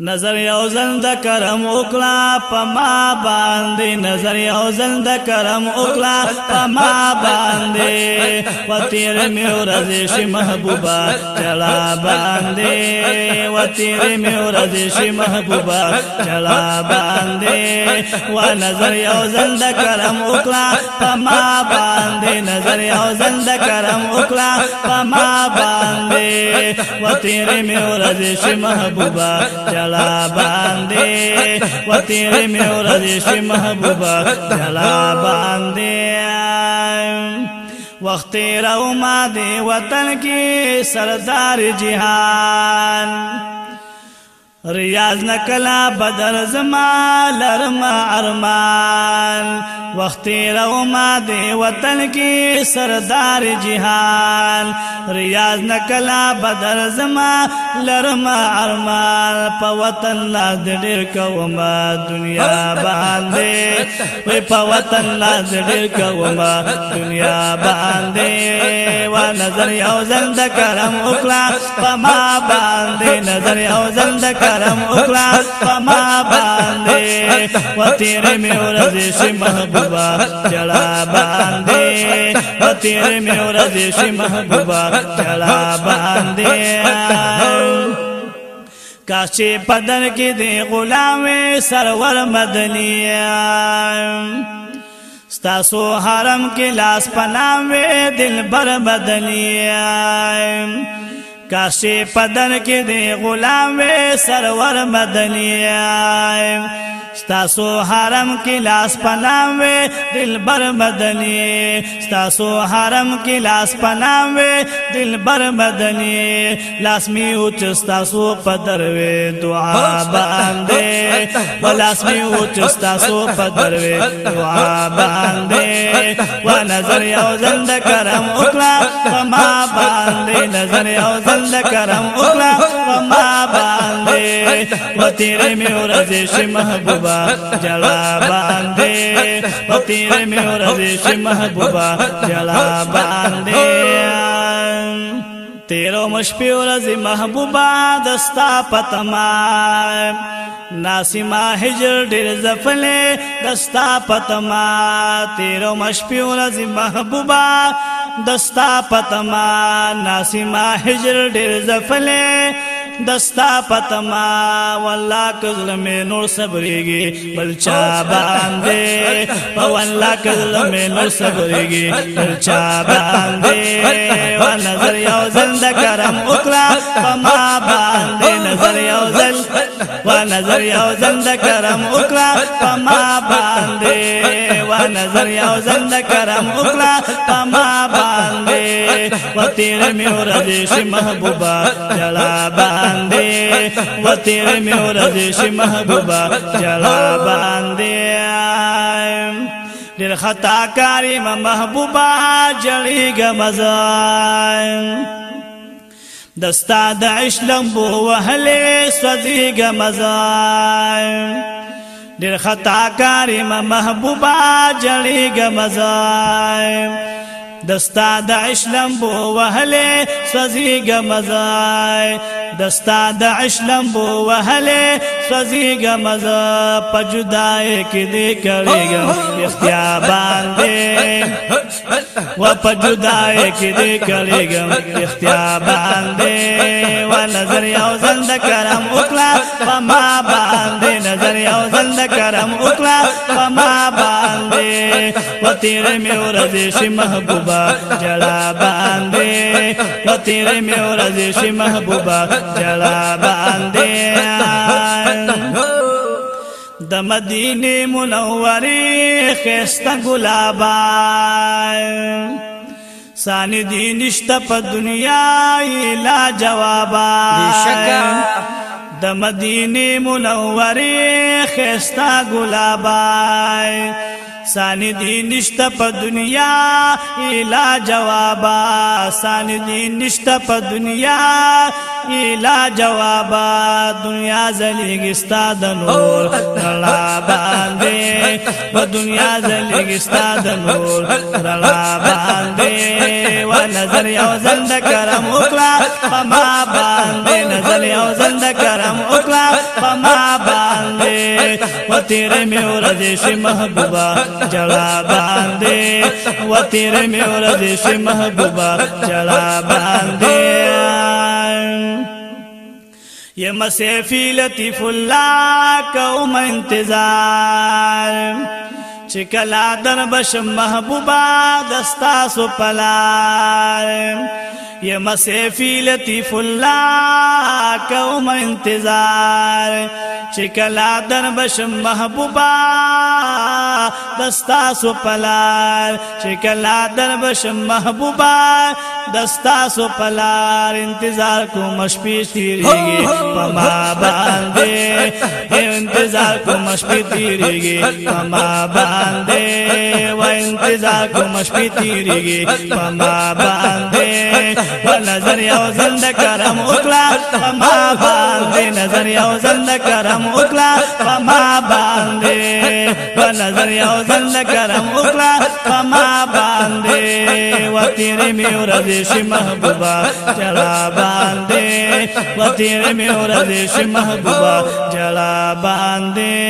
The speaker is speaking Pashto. نظر یو زند کرم وکلا پما باندې نظر یو زند کرم وکلا پما باندې وتیر می ورځ شي محبوبا چلا باندې وتیر می ورځ شي محبوبا چلا باندې و نظر یو زند کرم وکلا پما باندې نظر یو زند کرم وکلا پما باندې وتیر می ورځ شي محبوبا چلا جلا باندې و تیر می ورځ شي محبوبا جلا باندې وخت راو ما دی وطن کې سردار جهان ریاض نکلا بدر زما لرم ارمان وختی رو ما دی وطن کی سردار جهان ریاض نکلا بدر زما لرم ارمان په وطن لاس ډیر کوما دنیا باندې وې په وطن لاس ډیر کوما دنیا باندې وا نظر یو زند کرم وکړه په ما باندې نظر یو زند کرم کرم وکړه پما باندې و تیرې مې ورځې شي محبوبا چلا باندې و تیرې مې ورځې شي محبوبا چلا باندې کاشی پدر کی دی غلام سرور مدنی ستاسو حرم کی لاس پناوے دل بر مدنی کاشی پدن کے دی غلام سرور مدنی آئیم ستاسو حرم کې لاس پناوي دلبر مدني ستاسو حرم کې لاس پناوي دلبر مدني لاس می او چې ستاسو په دروي دعا باندې ولاس می او چې ستاسو په دروي دعا باندې و نظر یو زند کرم وکړه ما باندې نظر یو زند کرم وکړه ما باندې په تیرې مې ورځې شي محبوبا جلا باندې په تیرې مې ورځې شي محبوبا جلا باندې تیرو مشپی ورځې محبوبا دستا پتما ناسما هجر ډېر زفلې دستا پتما تیرو مشپی ورځې محبوبا دستا پتما ناسما هجر ډېر زفلې دستا پتما والله کزل مې نور صبرېږي بل چا باندې والله کزل مې نور صبرېږي بل چا باندې و نظر یو زند کرم وکړه پما باندې نظر یو زل و نظر یو زند کرم وکړه پما باندې و نظر یو زند کرم وکړه پما باندې و تیر مې ورځې محبوبا جلا باندې باندې و تیر می ورځ شي محبوبا جلا باندې ډېر خطا کاری ما محبوبا جلیګه مزایم دستا د عشلم بو وهلې سوځيګه مزایم ډېر خطا کاری ما محبوبا جلیګه مزایم دستا د عشلم بو وهلې سوځيګه مزایم دستا د عشلم بو وهله سوزیګ مز پجدای کې دې کړيګ اختیار باندې و پجدای کې دې کړيګ اختیار باندې و نظر یو زند کرم وکړه پما باندې نظر یو زند کرم وکړه پما باندې و تیر مې ورځې شي محبوبا جلا باندې نو تیرې مې ورځې شي محبوبا جلا باندې د مدینه منورې خسته ګلابا سانی دی نشتا په دنیا لا جوابا د مدینه منورې خسته ګلابا سانی دی نشتا په دنیا الا جوابا سانی دی نشتا په دنیا الا جوابا دنیا زلیګستا د نور رلا باندې په دنیا زلیګستا د نور رلا باندې و نظر یو زند کرم وکړه په ما باندې نظر یو زند کرم تیرے میں اور دیش محبوبہ جڑا باندے وہ تیرے میں اور دیش محبوبہ جڑا باندے یہ مسیفی لطیف اللہ کا ام انتظار چې کلا در بشم محبوبا دستا سو پلا یا مسیفی لطیف الله کوم انتظار چې کلا در بشم محبوبا دستا سو پلا چې کلا در بشم محبوبا دستا سو پلا انتظار کوم شپې تیریږي پما با انتظار کوم شپې تیریږي ما باندې و انتظار کوم شپې تیریږي ما باندې نظر یو زند کرم وکړه ما باندې نظر یو زند کرم وکړه ما باندې نظر یو زند کرم وکړه ما باندې و تیرې مې ورځې شي محبوبا چلا باندې و تیرې مې ورځې شي محبوبا چلا باندې